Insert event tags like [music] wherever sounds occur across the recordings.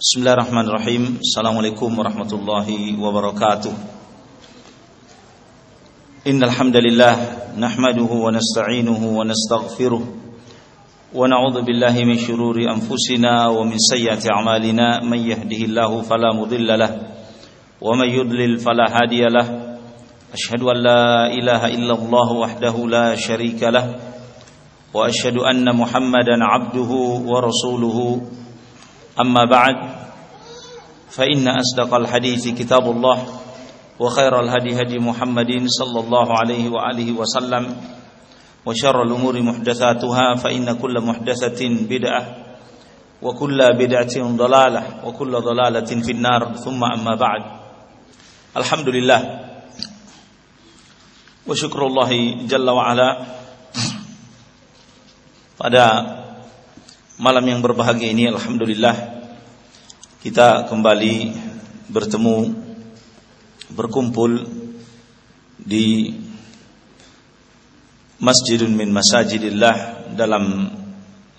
Bismillahirrahmanirrahim. Assalamualaikum warahmatullahi wabarakatuh. Innal hamdalillah nahmaduhu wa nasta'inuhu wa nastaghfiruh wa na'udzu billahi min shururi anfusina wa min sayyiati a'malina may yahdihillahu fala mudilla lah wa may yudlil fala hadiya lah. Ashhadu an la ilaha illallah wahdahu la sharika lah wa ashhadu anna Muhammadan 'abduhu wa rasuluhu أما بعد فإن أصدق الحديث كتاب الله وخير الهدي هدي محمد صلى الله عليه وآله وسلم وشر الأمور محدثاتها فإن كل محدثة بدعة وكل بدعة ضلالة وكل ضلالة في النار ثم أما بعد. الحمد لله وشكر الله جل وعلا. pada malam yang berbahagia ini alhamdulillah kita kembali bertemu berkumpul di masjidun min masajidillah dalam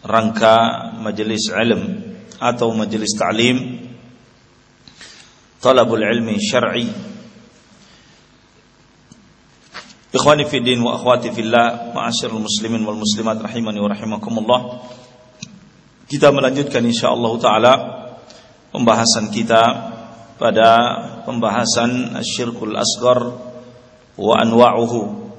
rangka majelis ilm atau majelis ta'lim talabul ilmi syar'i Ikhwani fi din wa akhwati fillah, ma'asyiral muslimin wal muslimat rahimani wa rahimakumullah. Kita melanjutkan insyaallah taala pembahasan kita pada pembahasan asyirkul asghar wa anwa'uhu.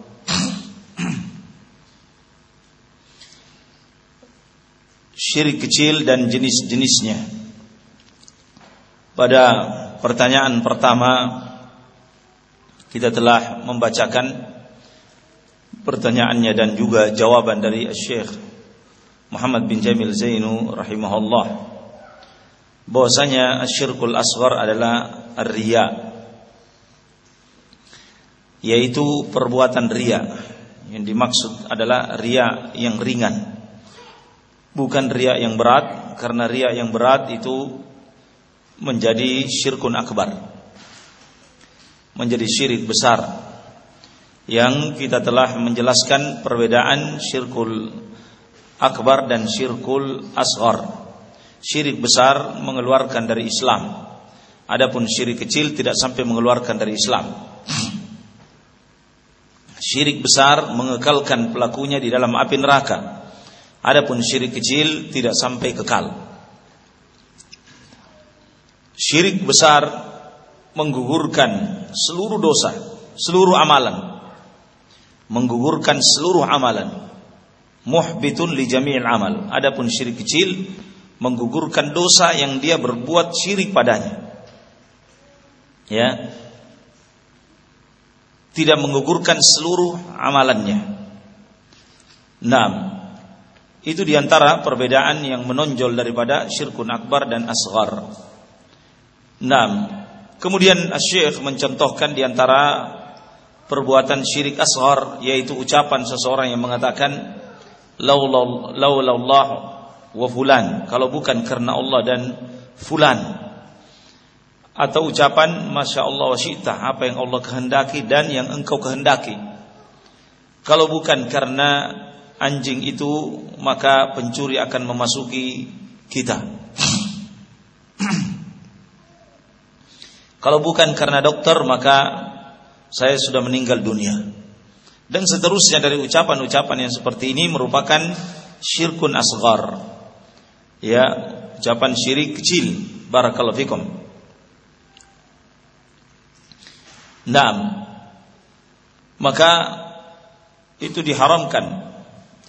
Syirik kecil dan jenis-jenisnya. Pada pertanyaan pertama kita telah membacakan pertanyaannya dan juga jawaban dari Syekh Muhammad bin Jamil Zainu rahimahullah. Bahwasanya asyirkul asghar adalah riya yaitu perbuatan riya. Yang dimaksud adalah riya yang ringan. Bukan riya yang berat karena riya yang berat itu menjadi syirkun akbar menjadi syirik besar yang kita telah menjelaskan perbedaan syirkul akbar dan syirkul asghar. Syirik besar mengeluarkan dari Islam. Adapun syirik kecil tidak sampai mengeluarkan dari Islam. [clears throat] Syirik besar mengekalkan pelakunya di dalam api neraka. Adapun syirik kecil tidak sampai kekal. Syirik besar menggugurkan seluruh dosa, seluruh amalan. Menggugurkan seluruh amalan. Muhbitun li jami'il amal. Adapun syirik kecil menggugurkan dosa yang dia berbuat syirik padanya. Ya. Tidak menggugurkan seluruh amalannya. Nah, itu di antara perbedaan yang menonjol daripada syirkun akbar dan asghar. Nah, kemudian Syekh mencontohkan di antara perbuatan syirik asghar yaitu ucapan seseorang yang mengatakan laulallah wa fulan. Kalau bukan karena Allah dan fulan. Atau ucapan masya Allah wa syi'ta apa yang Allah kehendaki dan yang engkau kehendaki. Kalau bukan karena anjing itu maka pencuri akan memasuki kita. [clears throat] Kalau bukan karena dokter maka saya sudah meninggal dunia. Dan seterusnya dari ucapan-ucapan yang seperti ini merupakan syirkun asghar. Ya, ucapan syirik kecil. Barakallahu fikum. Naam. Maka itu diharamkan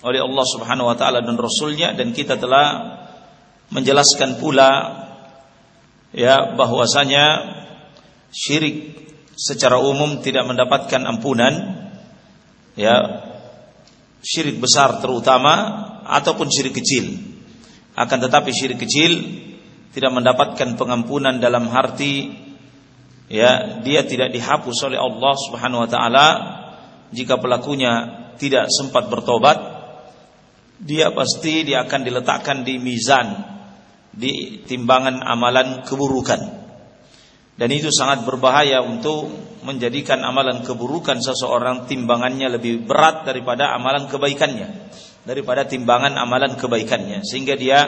oleh Allah Subhanahu wa taala dan rasulnya dan kita telah menjelaskan pula ya bahwasanya syirik secara umum tidak mendapatkan ampunan ya. Syirik besar terutama ataupun syirik kecil. Akan tetapi syirik kecil tidak mendapatkan pengampunan dalam arti ya dia tidak dihapus oleh Allah Subhanahu wa taala. Jika pelakunya tidak sempat bertobat dia pasti dia akan diletakkan di mizan di timbangan amalan keburukan dan itu sangat berbahaya untuk menjadikan amalan keburukan seseorang timbangannya lebih berat daripada amalan kebaikannya daripada timbangan amalan kebaikannya sehingga dia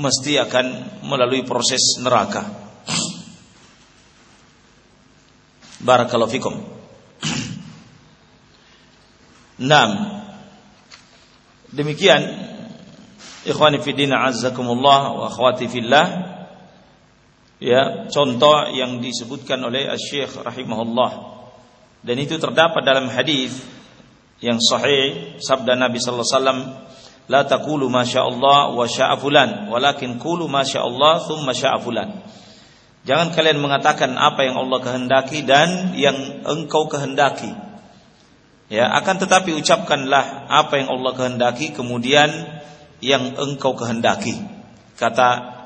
mesti akan melalui proses neraka. [clears throat] Barakallahu fikum. [clears throat] Naam. Demikian ikhwani fi din azzakumullah wa akhwati fillah ya contoh yang disebutkan oleh Syekh rahimahullah. Dan itu terdapat dalam hadis yang sahih sabda Nabi sallallahu alaihi wasallam la taqulu masyaallah wa syaa fulan walakin qulu masyaallah thumma syaa fulan. Jangan kalian mengatakan apa yang Allah kehendaki dan yang engkau kehendaki. Ya akan tetapi ucapkanlah apa yang Allah kehendaki kemudian yang engkau kehendaki. Kata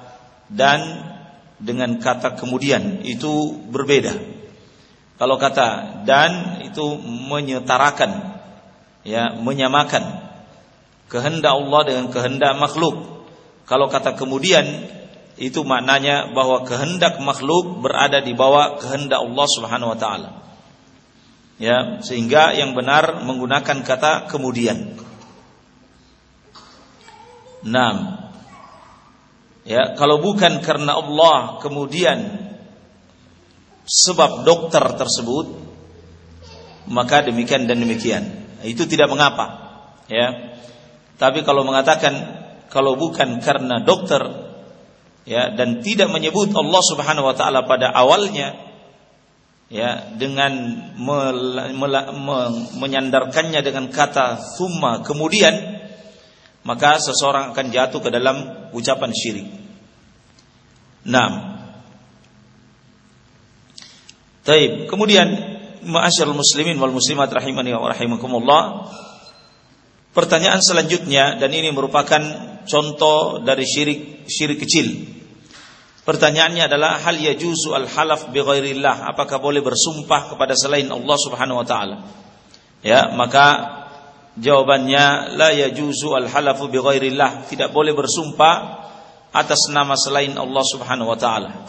dan dengan kata kemudian itu berbeda kalau kata dan itu menyetarakan ya menyamakan kehendak Allah dengan kehendak makhluk. Kalau kata kemudian itu maknanya bahwa kehendak makhluk berada di bawah kehendak Allah Subhanahu wa taala. Ya, sehingga yang benar menggunakan kata kemudian. Nam. Ya, kalau bukan karena Allah kemudian sebab dokter tersebut maka demikian dan demikian. Itu tidak mengapa. Ya. Tapi kalau mengatakan kalau bukan karena dokter ya dan tidak menyebut Allah Subhanahu wa taala pada awalnya ya dengan mel, mel, me, menyandarkannya dengan kata thumma kemudian maka seseorang akan jatuh ke dalam ucapan syirik. Nah, Taib. Kemudian ma'asyiral muslimin wal muslimat rahimani wa rahimakumullah Pertanyaan selanjutnya dan ini merupakan contoh dari syirik syirik kecil. Pertanyaannya adalah hal yajuzu al halaf bi ghairillah? Apakah boleh bersumpah kepada selain Allah Subhanahu wa taala? Ya, maka jawabannya la yajuzu al halafu bi ghairillah. Tidak boleh bersumpah atas nama selain Allah Subhanahu wa taala. [clears throat]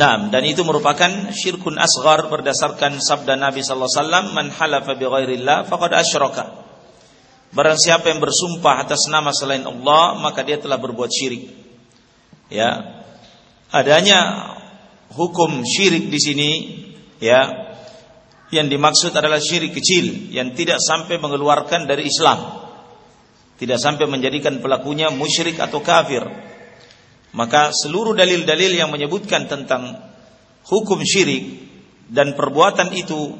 Naam dan itu merupakan syirkun asghar berdasarkan sabda Nabi sallallahu alaihi wasallam man halafa bi ghairillah faqad asyraka. Barang siapa yang bersumpah atas nama selain Allah maka dia telah berbuat syirik. Ya. Adanya hukum syirik di sini ya yang dimaksud adalah syirik kecil yang tidak sampai mengeluarkan dari Islam. Tidak sampai menjadikan pelakunya musyrik atau kafir maka seluruh dalil-dalil yang menyebutkan tentang hukum syirik dan perbuatan itu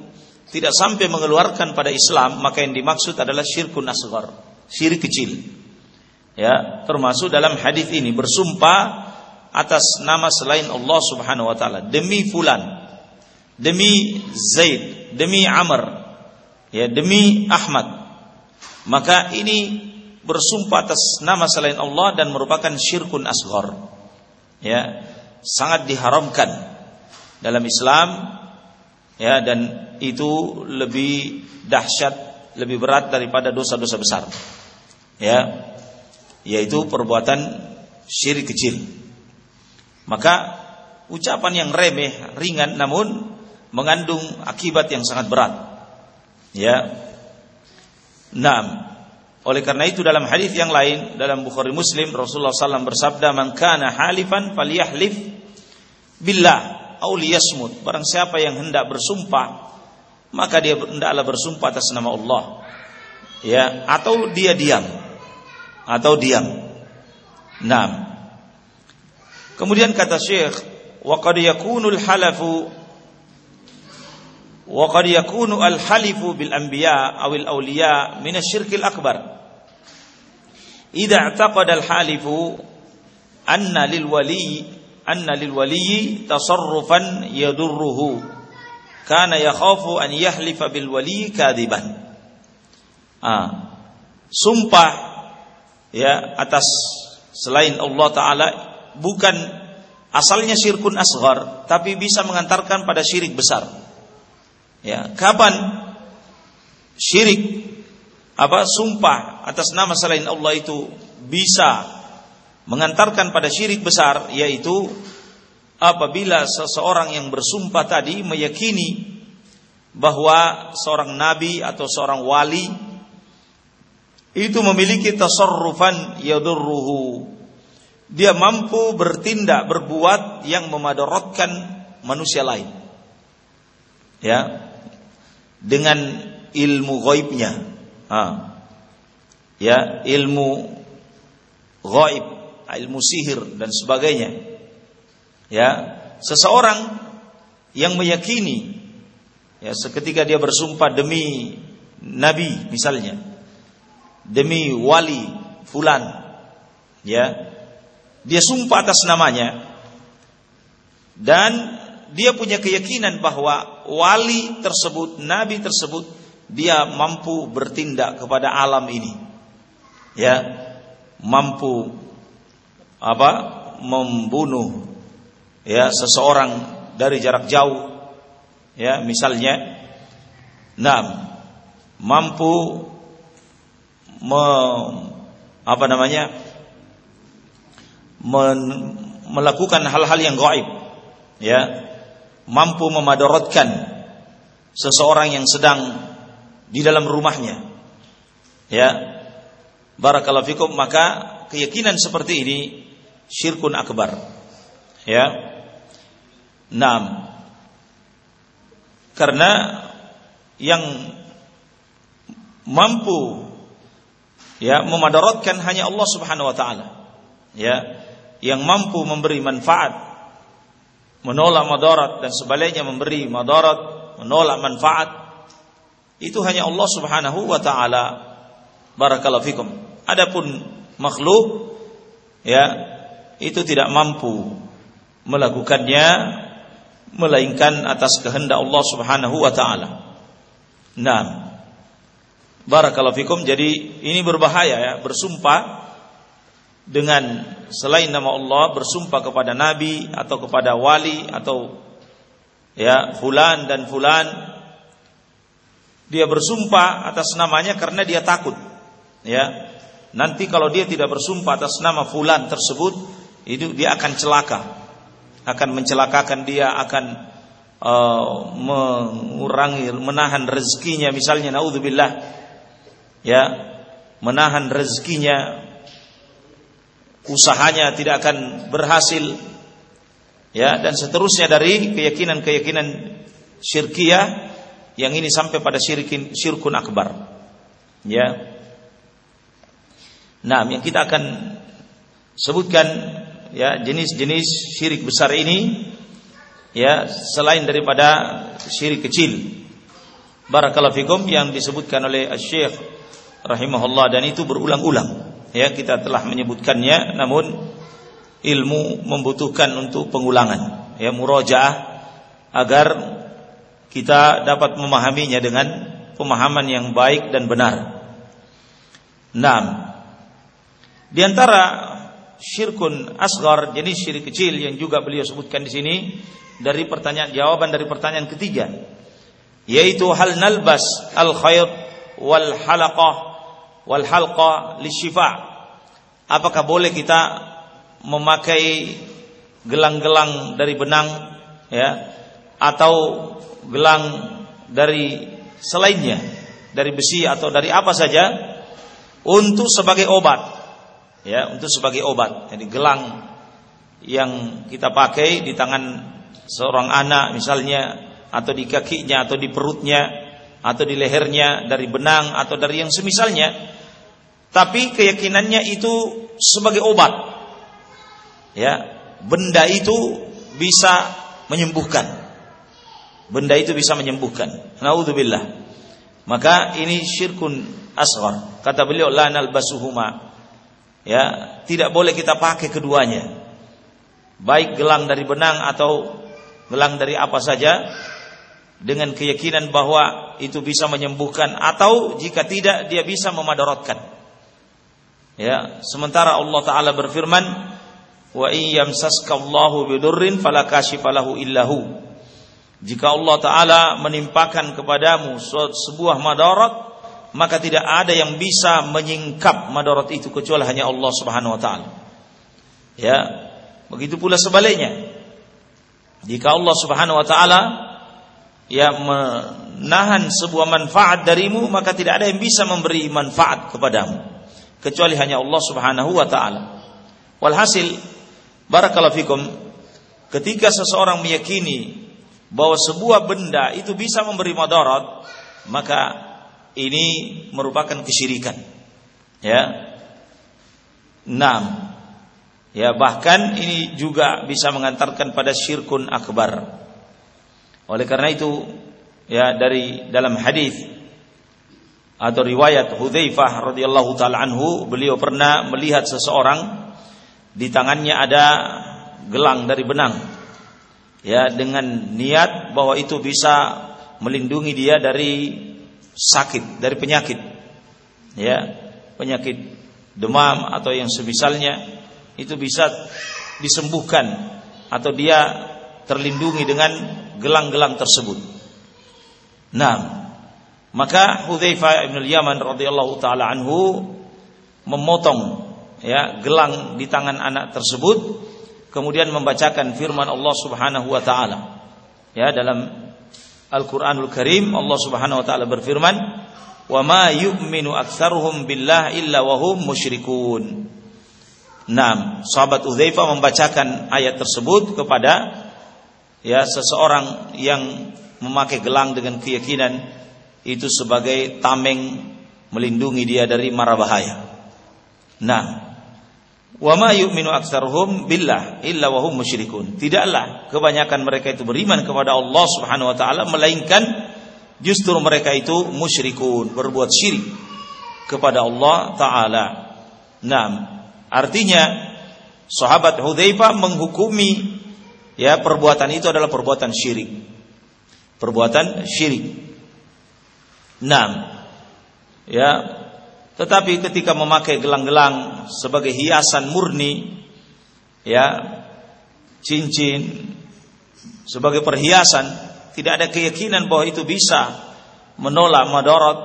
tidak sampai mengeluarkan pada Islam, maka yang dimaksud adalah syirkun asghar, syirik kecil. Ya, termasuk dalam hadis ini bersumpah atas nama selain Allah Subhanahu wa taala demi fulan, demi Zaid, demi Amr, ya demi Ahmad. Maka ini bersumpah atas nama selain Allah dan merupakan syirkun asghar. Ya, sangat diharamkan dalam Islam ya dan itu lebih dahsyat, lebih berat daripada dosa-dosa besar. Ya, yaitu perbuatan syirik kecil. Maka ucapan yang remeh, ringan namun mengandung akibat yang sangat berat. Ya. Naam. Oleh karena itu dalam hadis yang lain dalam Bukhari Muslim Rasulullah SAW bersabda man kana halifan falyahlif billah aw liyasmut. Barang siapa yang hendak bersumpah maka dia hendaklah bersumpah atas nama Allah. Ya, atau dia diam. Atau diam. Nah. Kemudian kata Syekh, wa qad yakunul halafu al awliya min asyirkil akbar. Idza i'taqada al halifu anna lil wali anna lil wali tasarrufan yadurruhu. Kana yakhafu an yahlifa bil wali kadiban ah sumpah ya atas selain Allah taala bukan asalnya syirkun asghar tapi bisa mengantarkan pada syirik besar Ya, kapan syirik apa sumpah atas nama selain Allah itu bisa mengantarkan pada syirik besar yaitu apabila seseorang yang bersumpah tadi meyakini bahwa seorang nabi atau seorang wali itu memiliki tasarrufan yadurruhu. Dia mampu bertindak, berbuat yang memadaratkan manusia lain. Ya. Dengan ilmu gaibnya. Ha. Ya, ilmu gaib, ilmu sihir dan sebagainya. Ya, seseorang yang meyakini ya seketika dia bersumpah demi nabi misalnya demi wali fulan ya dia sumpah atas namanya dan dia punya keyakinan bahwa wali tersebut nabi tersebut dia mampu bertindak kepada alam ini. Ya mampu apa membunuh ya seseorang dari jarak jauh. Ya misalnya nah mampu me, apa namanya men, melakukan hal-hal yang gaib. Ya mampu memadaratkan seseorang yang sedang di dalam rumahnya. Ya. Barakallahu fikum maka keyakinan seperti ini syirkun akbar. Ya. Nah, karena yang mampu ya memadaratkan hanya Allah Subhanahu wa taala. Ya, yang mampu memberi manfaat, menolak madarat dan sebaliknya memberi madarat, menolak manfaat itu hanya Allah Subhanahu wa taala. Barakallahu fikum. Adapun makhluk ya itu tidak mampu melakukannya melainkan atas kehendak Allah Subhanahu wa taala. Nah, barakallahu fikum. Jadi ini berbahaya ya, bersumpah dengan selain nama Allah, bersumpah kepada nabi atau kepada wali atau ya fulan dan fulan dia bersumpah atas namanya karena dia takut ya. Nanti kalau dia tidak bersumpah atas nama fulan tersebut itu dia akan celaka akan mencelakakan dia akan uh, mengurangi menahan rezekinya. Misalnya naudzubillah ya menahan rezekinya usahanya tidak akan berhasil ya dan seterusnya dari keyakinan-keyakinan syirkiyah yang ini sampai pada syirkin syirkun akbar ya. Nah yang kita akan sebutkan ya jenis-jenis syirik besar ini ya selain daripada syirik kecil. Barakallahu fikum yang disebutkan oleh Syekh rahimahullah dan itu berulang-ulang ya kita telah menyebutkannya namun ilmu membutuhkan untuk pengulangan ya murojaah agar kita dapat memahaminya dengan pemahaman yang baik dan benar. Nah, di antara syirkun asgar jenis syirik kecil yang juga beliau sebutkan di sini dari pertanyaan jawaban dari pertanyaan ketiga yaitu hal nalbas al khayt wal halaqah wal halqa lisyifa apakah boleh kita memakai gelang-gelang dari benang ya atau gelang dari selainnya dari besi atau dari apa saja untuk sebagai obat ya untuk sebagai obat. Jadi gelang yang kita pakai di tangan seorang anak misalnya atau di kakinya atau di perutnya atau di lehernya dari benang atau dari yang semisalnya tapi keyakinannya itu sebagai obat. Ya benda itu bisa menyembuhkan. Benda itu bisa menyembuhkan. Naudzubillah. Maka ini syirkun asghar. Kata beliau la nalbasuhuma. Ya tidak boleh kita pakai keduanya. Baik gelang dari benang atau gelang dari apa saja dengan keyakinan bahwa itu bisa menyembuhkan atau jika tidak dia bisa memadaratkan ya sementara Allah taala berfirman wa iyyamsaska Allahu bidurrin fala kashifalahu illahu jika Allah taala menimpakan kepadamu sebuah madarat maka tidak ada yang bisa menyingkap madarat itu kecuali hanya Allah Subhanahu wa taala. Ya, begitu pula sebaliknya. Jika Allah Subhanahu wa taala ya menahan sebuah manfaat darimu maka tidak ada yang bisa memberi manfaat kepadamu kecuali hanya Allah Subhanahu wa taala. Walhasil barakallahu fikum ketika seseorang meyakini bahwa sebuah benda itu bisa memberi madarat maka ini merupakan kesyirikan. Ya. Enam. Ya, bahkan ini juga bisa mengantarkan pada syirkun akbar. Oleh karena itu, ya dari dalam hadis atau riwayat Hudzaifah radhiyallahu taala anhu, beliau pernah melihat seseorang di tangannya ada gelang dari benang. Ya, dengan niat bahwa itu bisa melindungi dia dari sakit, dari penyakit. Ya, penyakit demam atau yang semisalnya itu bisa disembuhkan atau dia terlindungi dengan gelang-gelang tersebut. Nah, maka Hudzaifah bin Yaman radhiyallahu taala anhu memotong ya gelang di tangan anak tersebut kemudian membacakan firman Allah Subhanahu wa taala. Ya, dalam Al-Qur'anul Karim Allah Subhanahu wa taala berfirman, "Wa ma yu'minu aktsaruhum billah illa wa hum musyrikun." Nah, sahabat Udzaifah membacakan ayat tersebut kepada ya seseorang yang memakai gelang dengan keyakinan itu sebagai tameng melindungi dia dari mara bahaya. Nah, wa ma yu'minu aktsaruhum billah illa wa hum musyrikun. Tidaklah kebanyakan mereka itu beriman kepada Allah Subhanahu wa taala melainkan justru mereka itu musyrikun, berbuat syirik kepada Allah taala. Nah, artinya sahabat Hudzaifah menghukumi ya perbuatan itu adalah perbuatan syirik. Perbuatan syirik. Enam. Ya, tetapi ketika memakai gelang-gelang sebagai hiasan murni ya, cincin sebagai perhiasan, tidak ada keyakinan bahwa itu bisa menolak madarat,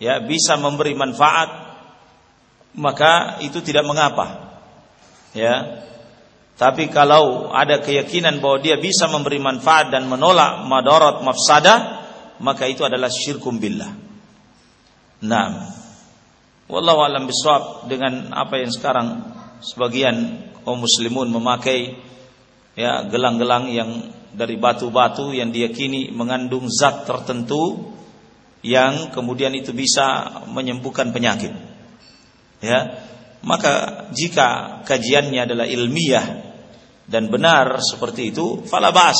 ya, bisa memberi manfaat, maka itu tidak mengapa. Ya, tapi kalau ada keyakinan bahwa dia bisa memberi manfaat dan menolak madarat mafsadah, maka itu adalah syirkum billah. Nah, wallahu alam bisawab dengan apa yang sekarang sebagian kaum muslimun memakai ya gelang-gelang yang dari batu-batu yang diyakini mengandung zat tertentu yang kemudian itu bisa menyembuhkan penyakit. Ya, maka jika kajiannya adalah ilmiah dan benar seperti itu falabas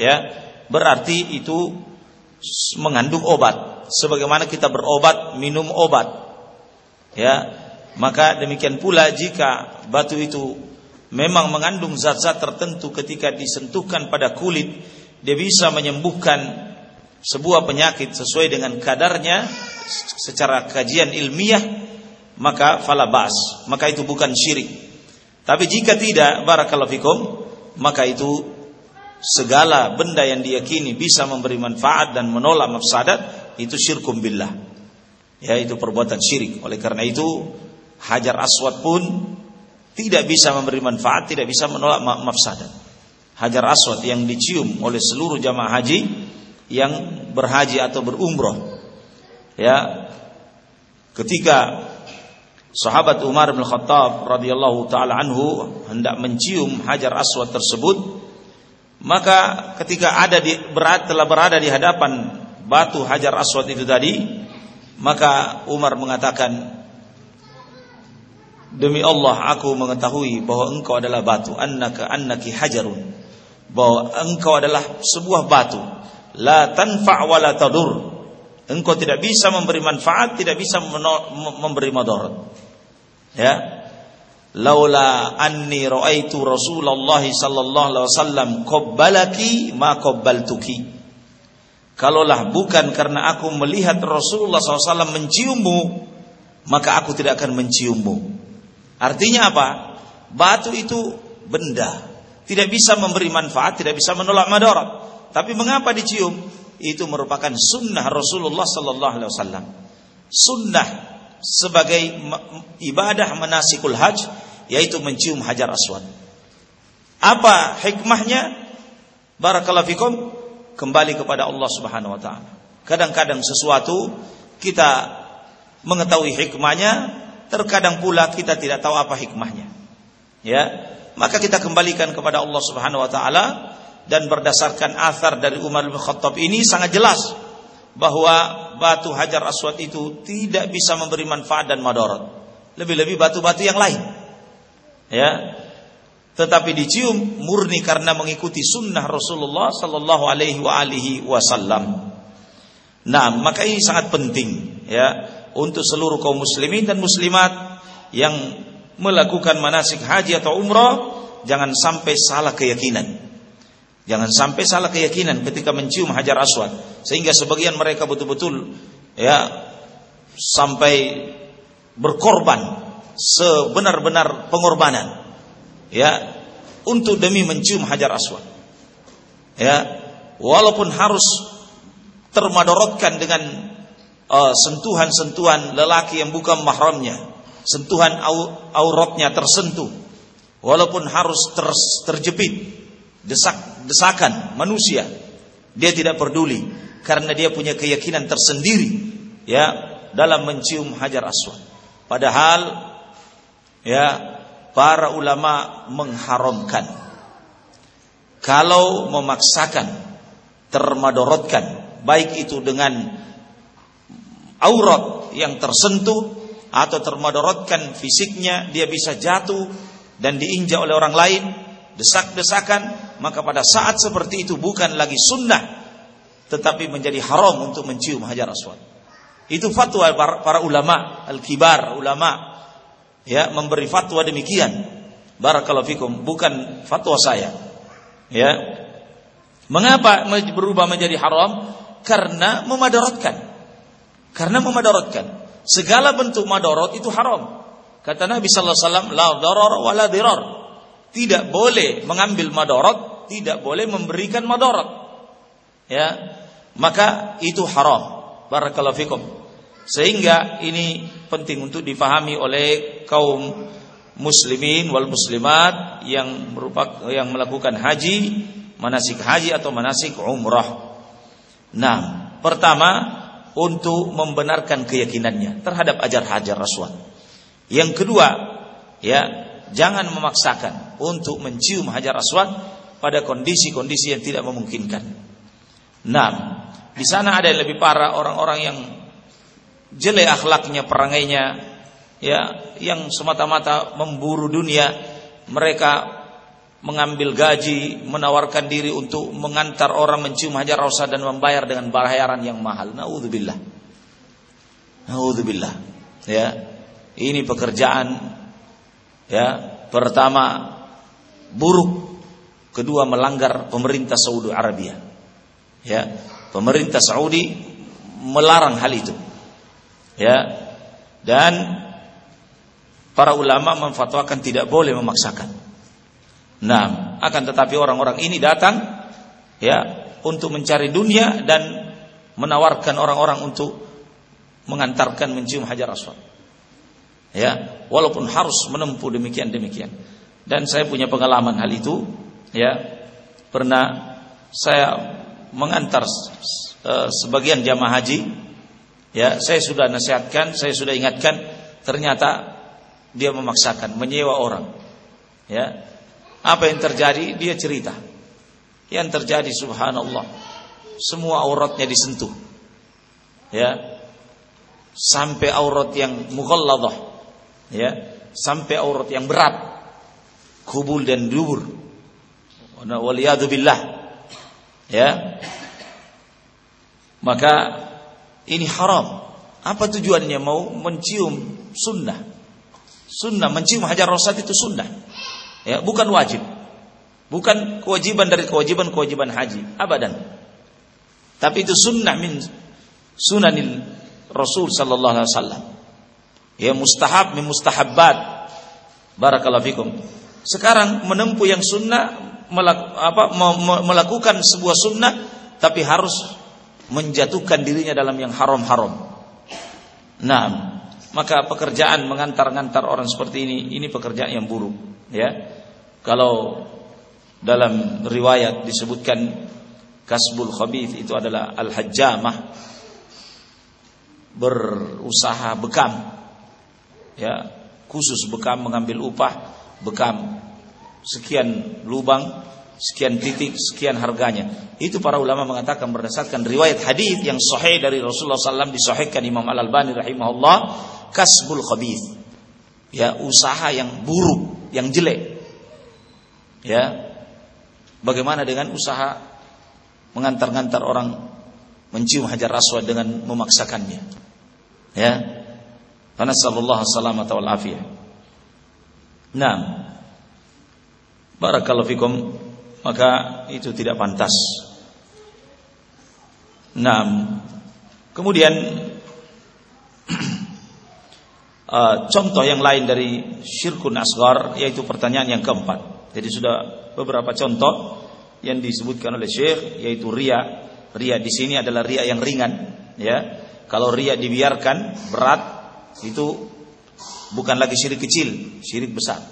ya berarti itu mengandung obat. Sebagaimana kita berobat minum obat. Ya maka demikian pula jika batu itu memang mengandung zat-zat tertentu ketika disentuhkan pada kulit dia bisa menyembuhkan sebuah penyakit sesuai dengan kadarnya secara kajian ilmiah maka falabas maka itu bukan syirik. Tapi jika tidak, barakallahu fikum, maka itu segala benda yang diyakini bisa memberi manfaat dan menolak mafsadat itu syirkum billah. Ya, itu perbuatan syirik. Oleh karena itu, hajar aswad pun tidak bisa memberi manfaat, tidak bisa menolak mafsadat. Hajar aswad yang dicium oleh seluruh jamaah haji yang berhaji atau berumroh. Ya, ketika Sahabat Umar bin Khattab radhiyallahu taala anhu hendak mencium Hajar Aswad tersebut, maka ketika ada di berat telah berada di hadapan batu Hajar Aswad itu tadi, maka Umar mengatakan, Demi Allah aku mengetahui bahwa engkau adalah batu, annaka annaki hajarun. Bahwa engkau adalah sebuah batu, la tanfa' wa la tadur. Engkau tidak bisa memberi manfaat, tidak bisa memberi madarat. Ya. Laula anni raaitu Rasulullah sallallahu alaihi wasallam qabbalaki ma qabbaltuki. Kalaulah bukan karena aku melihat Rasulullah SAW menciummu, maka aku tidak akan menciummu. Artinya apa? Batu itu benda, tidak bisa memberi manfaat, tidak bisa menolak madarat. Tapi mengapa dicium? Itu merupakan sunnah Rasulullah Sallallahu Alaihi Wasallam. Sunnah sebagai ibadah manasikul haj yaitu mencium hajar aswad. Apa hikmahnya? Barakallahu fikum kembali kepada Allah Subhanahu wa taala. Kadang-kadang sesuatu kita mengetahui hikmahnya, terkadang pula kita tidak tahu apa hikmahnya. Ya, maka kita kembalikan kepada Allah Subhanahu wa taala dan berdasarkan athar dari Umar bin Khattab ini sangat jelas bahwa batu Hajar Aswad itu tidak bisa memberi manfaat dan madarat. Lebih-lebih batu-batu yang lain. Ya, tetapi dicium murni karena mengikuti sunnah Rasulullah Sallallahu Alaihi Wasallam. Nah, maka ini sangat penting ya untuk seluruh kaum muslimin dan muslimat yang melakukan manasik haji atau umrah jangan sampai salah keyakinan. Jangan sampai salah keyakinan ketika mencium hajar aswad sehingga sebagian mereka betul-betul ya sampai berkorban sebenar-benar pengorbanan. Ya untuk demi mencium hajar aswad. Ya walaupun harus termadorotkan dengan uh, sentuhan-sentuhan lelaki yang bukan mahramnya sentuhan auratnya tersentuh walaupun harus ter, terjepit desak desakan manusia dia tidak peduli karena dia punya keyakinan tersendiri ya dalam mencium hajar aswad. Padahal ya para ulama mengharamkan. Kalau memaksakan termadorotkan baik itu dengan aurat yang tersentuh atau termadorotkan fisiknya dia bisa jatuh dan diinjak oleh orang lain desak-desakan maka pada saat seperti itu bukan lagi sunnah tetapi menjadi haram untuk mencium hajar aswad. Itu fatwa para ulama al-kibar ulama ya memberi fatwa demikian. Barakallahu fikum, bukan fatwa saya. Ya. Mengapa berubah menjadi haram? Karena memadaratkan. Karena memadaratkan. Segala bentuk madarat itu haram. Kata Nabi sallallahu alaihi wasallam, la darar wa la dirar. Tidak boleh mengambil madarat, tidak boleh memberikan madarat. Ya. Maka itu haram. Barakallahu fikum. Sehingga ini penting untuk difahami oleh kaum muslimin wal muslimat yang merupakan yang melakukan haji, manasik haji atau manasik umrah. Nah, pertama untuk membenarkan keyakinannya terhadap ajar hajar Rasul. Yang kedua, ya, jangan memaksakan untuk mencium hajar aswad pada kondisi-kondisi yang tidak memungkinkan. Nah, di sana ada yang lebih parah orang-orang yang jelek akhlaknya, perangainya, ya, yang semata-mata memburu dunia, mereka mengambil gaji, menawarkan diri untuk mengantar orang mencium hajar rasul dan membayar dengan bayaran yang mahal. Nauzubillah. Nauzubillah. Ya. Ini pekerjaan ya, pertama buruk, kedua melanggar pemerintah Saudi Arabia. Ya, pemerintah Saudi melarang hal itu. Ya. Dan para ulama memfatwakan tidak boleh memaksakan. Nah, akan tetapi orang-orang ini datang ya untuk mencari dunia dan menawarkan orang-orang untuk mengantarkan mencium hajar aswad. Ya, walaupun harus menempuh demikian demikian. Dan saya punya pengalaman hal itu, ya. Pernah saya mengantar uh, sebagian jamaah haji Ya, saya sudah nasihatkan, saya sudah ingatkan, ternyata dia memaksakan menyewa orang. Ya. Apa yang terjadi? Dia cerita. Yang terjadi subhanallah, semua auratnya disentuh. Ya. Sampai aurat yang mughalladah. Ya, sampai aurat yang berat. Kubul dan dubur. Waliyadu billah. Ya. Maka ini haram. Apa tujuannya? Mau mencium sunnah. Sunnah mencium hajar rosat itu sunnah. Ya, bukan wajib. Bukan kewajiban dari kewajiban-kewajiban haji. Abadan. Tapi itu sunnah min sunanil Rasul sallallahu alaihi wasallam. Ya mustahab min mustahabbat. Barakallahu fikum. Sekarang menempuh yang sunnah melakukan sebuah sunnah tapi harus menjatuhkan dirinya dalam yang haram-haram. Nah, maka pekerjaan mengantar-ngantar orang seperti ini ini pekerjaan yang buruk, ya. Kalau dalam riwayat disebutkan kasbul khabith itu adalah al-hajjamah berusaha bekam ya khusus bekam mengambil upah bekam sekian lubang sekian titik sekian harganya. Itu para ulama mengatakan berdasarkan riwayat hadis yang sahih dari Rasulullah SAW disahihkan Imam Al Albani rahimahullah kasbul khabith. Ya usaha yang buruk yang jelek. Ya. Bagaimana dengan usaha mengantar-ngantar orang mencium hajar aswad dengan memaksakannya? Ya. Karena sallallahu alaihi wal afiyah. Nah barakallahu fikum maka itu tidak pantas nah kemudian uh, [clears throat] contoh yang lain dari syirkun asgar yaitu pertanyaan yang keempat jadi sudah beberapa contoh yang disebutkan oleh Syekh yaitu ria ria di sini adalah ria yang ringan ya kalau ria dibiarkan berat itu bukan lagi syirik kecil, syirik besar.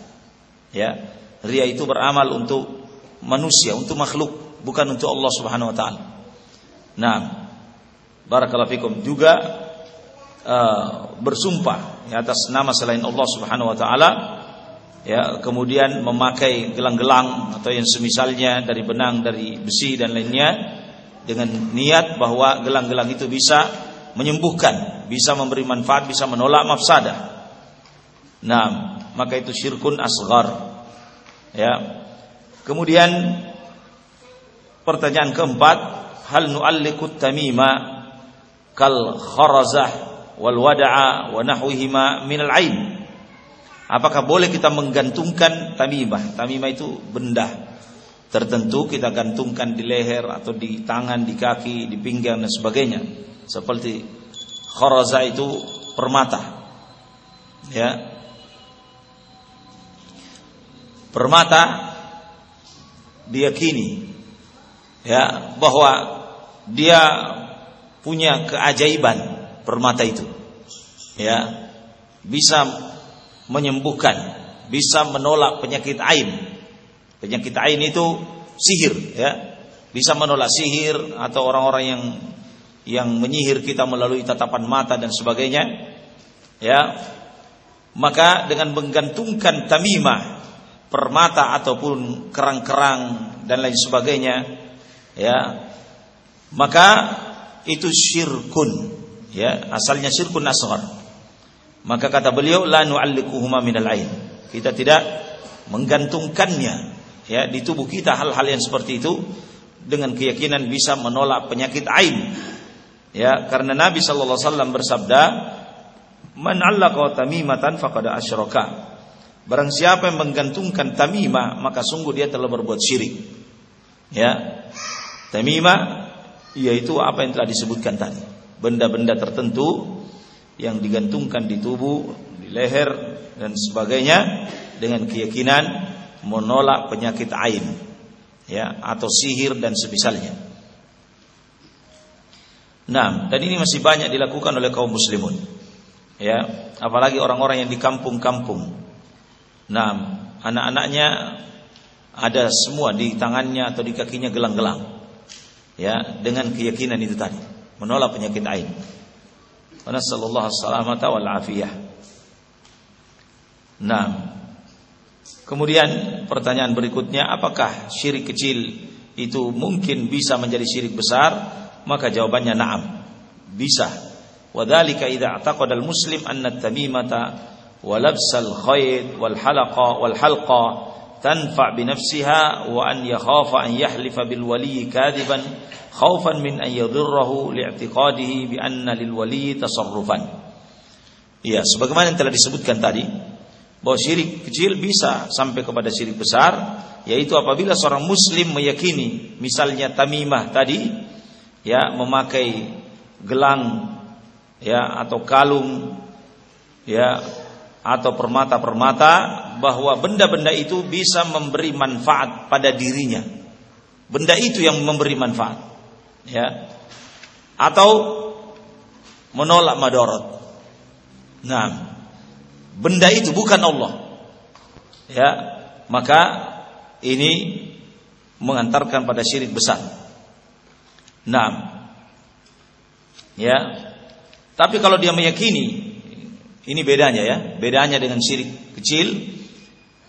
Ya. Ria itu beramal untuk manusia, untuk makhluk, bukan untuk Allah Subhanahu wa taala. Nah, barakallahu fikum juga uh, bersumpah ya, atas nama selain Allah Subhanahu wa taala ya kemudian memakai gelang-gelang atau yang semisalnya dari benang dari besi dan lainnya dengan niat bahwa gelang-gelang itu bisa menyembuhkan, bisa memberi manfaat, bisa menolak mafsadah. Nah, maka itu syirkun asgar. Ya. Kemudian pertanyaan keempat, hal nu'alliqut tamima kal kharazah wal wada'a wa nahwihima min al ain. Apakah boleh kita menggantungkan tamimah? Tamimah itu benda tertentu kita gantungkan di leher atau di tangan, di kaki, di pinggang dan sebagainya seperti kharaza itu permata ya permata diyakini ya bahwa dia punya keajaiban permata itu ya bisa menyembuhkan bisa menolak penyakit ain. Penyakit ain itu sihir ya bisa menolak sihir atau orang-orang yang yang menyihir kita melalui tatapan mata dan sebagainya ya. Maka dengan menggantungkan tamimah permata ataupun kerang-kerang dan lain sebagainya ya maka itu syirkun ya asalnya syirkun asghar maka kata beliau la nu'allikuhuma minal ain kita tidak menggantungkannya ya di tubuh kita hal-hal yang seperti itu dengan keyakinan bisa menolak penyakit ain Ya, karena Nabi sallallahu alaihi wasallam bersabda, "Man 'allaqa tamimatan faqad asyraka." Barang siapa yang menggantungkan tamimah, maka sungguh dia telah berbuat syirik. Ya. Tamimah yaitu apa yang telah disebutkan tadi. Benda-benda tertentu yang digantungkan di tubuh, di leher dan sebagainya dengan keyakinan menolak penyakit ain ya atau sihir dan semisalnya. Nah, dan ini masih banyak dilakukan oleh kaum muslimun. Ya, apalagi orang-orang yang di kampung-kampung. Nah, anak-anaknya ada semua di tangannya atau di kakinya gelang-gelang. Ya, dengan keyakinan itu tadi, menolak penyakit ain. Karena sallallahu alaihi wal afiyah. Nah, kemudian pertanyaan berikutnya, apakah syirik kecil itu mungkin bisa menjadi syirik besar? Maka jawabannya na'am. Bisa. Wadhalika idza i'taqada al-muslim anna at-tamimata bi nafsiha wa an yakhafa an yahlifa bil wali kadiban khaufan min an yadhurrahu li'tiqadihi bi anna lil wali tasarrufan. Iya, sebagaimana yang telah disebutkan tadi, bahwa syirik kecil bisa sampai kepada syirik besar, yaitu apabila seorang muslim meyakini misalnya tamimah tadi ya memakai gelang ya atau kalung ya atau permata-permata bahwa benda-benda itu bisa memberi manfaat pada dirinya. Benda itu yang memberi manfaat. Ya. Atau menolak madorot. Nah, benda itu bukan Allah. Ya, maka ini mengantarkan pada syirik besar. Nah, ya. Tapi kalau dia meyakini, ini bedanya ya, bedanya dengan syirik kecil,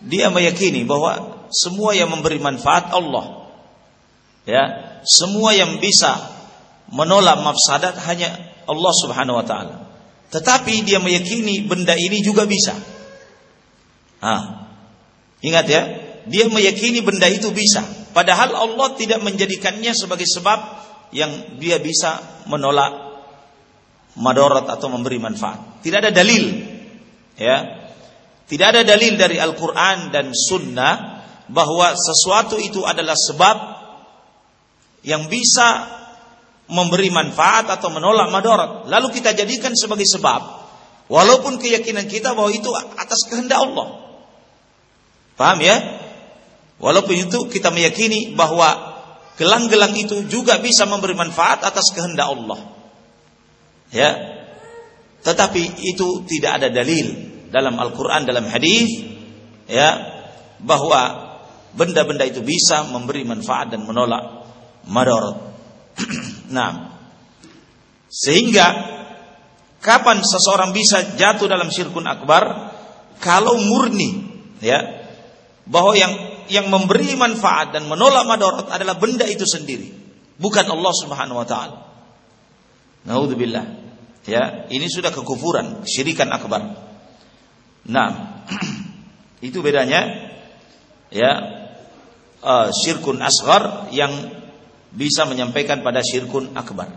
dia meyakini bahwa semua yang memberi manfaat Allah, ya, semua yang bisa menolak mafsadat hanya Allah Subhanahu Wa Taala. Tetapi dia meyakini benda ini juga bisa. Ah, ingat ya, dia meyakini benda itu bisa. Padahal Allah tidak menjadikannya sebagai sebab yang dia bisa menolak madarat atau memberi manfaat. Tidak ada dalil. Ya. Tidak ada dalil dari Al-Qur'an dan sunnah bahwa sesuatu itu adalah sebab yang bisa memberi manfaat atau menolak madarat. Lalu kita jadikan sebagai sebab walaupun keyakinan kita bahwa itu atas kehendak Allah. Paham ya? Walaupun itu kita meyakini bahwa gelang-gelang itu juga bisa memberi manfaat atas kehendak Allah. Ya. Tetapi itu tidak ada dalil dalam Al-Qur'an dalam hadis ya bahwa benda-benda itu bisa memberi manfaat dan menolak madarat. [clears throat] nah, sehingga kapan seseorang bisa jatuh dalam syirkun akbar kalau murni ya bahwa yang yang memberi manfaat dan menolak madarat adalah benda itu sendiri bukan Allah Subhanahu wa taala. Naudzubillah. Ya, ini sudah kekufuran, syirikan akbar. Nah, [clears throat] itu bedanya ya uh, syirkun asghar yang bisa menyampaikan pada syirkun akbar.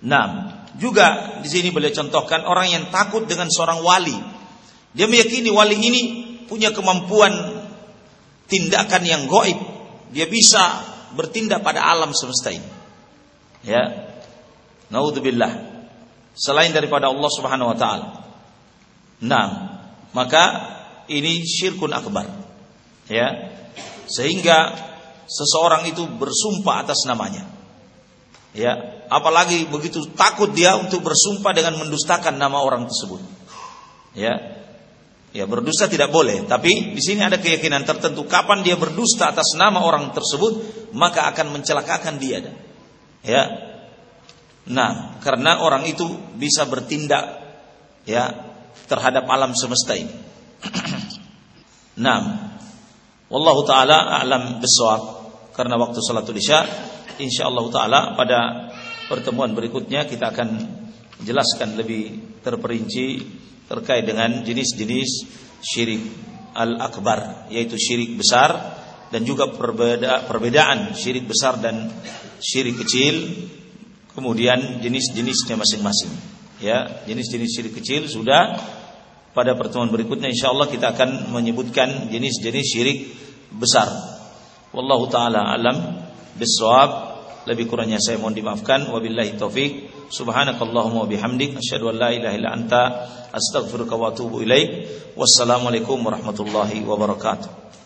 Nah, juga di sini boleh contohkan orang yang takut dengan seorang wali. Dia meyakini wali ini punya kemampuan tindakan yang goib. Dia bisa bertindak pada alam semesta ini. Ya, Naudzubillah. Selain daripada Allah Subhanahu wa taala. Nah, maka ini syirkun akbar. Ya. Sehingga seseorang itu bersumpah atas namanya. Ya, apalagi begitu takut dia untuk bersumpah dengan mendustakan nama orang tersebut. Ya. Ya, berdusta tidak boleh, tapi di sini ada keyakinan tertentu kapan dia berdusta atas nama orang tersebut, maka akan mencelakakan dia. Ya, Nah, karena orang itu bisa bertindak ya terhadap alam semesta ini. [clears throat] nah, wallahu taala a'lam bissawab. Karena waktu salatul isya, insyaallah taala pada pertemuan berikutnya kita akan jelaskan lebih terperinci terkait dengan jenis-jenis syirik al-akbar yaitu syirik besar dan juga perbeda, perbedaan syirik besar dan syirik kecil kemudian jenis-jenisnya masing-masing. Ya, jenis-jenis syirik kecil sudah pada pertemuan berikutnya insyaallah kita akan menyebutkan jenis-jenis syirik besar. Wallahu taala alam bisawab. Lebih kurangnya saya mohon dimaafkan. Wabillahi taufik. Subhanakallahumma wabihamdik asyhadu an la ilaha illa anta astaghfiruka wa atubu ilaik. Wassalamualaikum warahmatullahi wabarakatuh.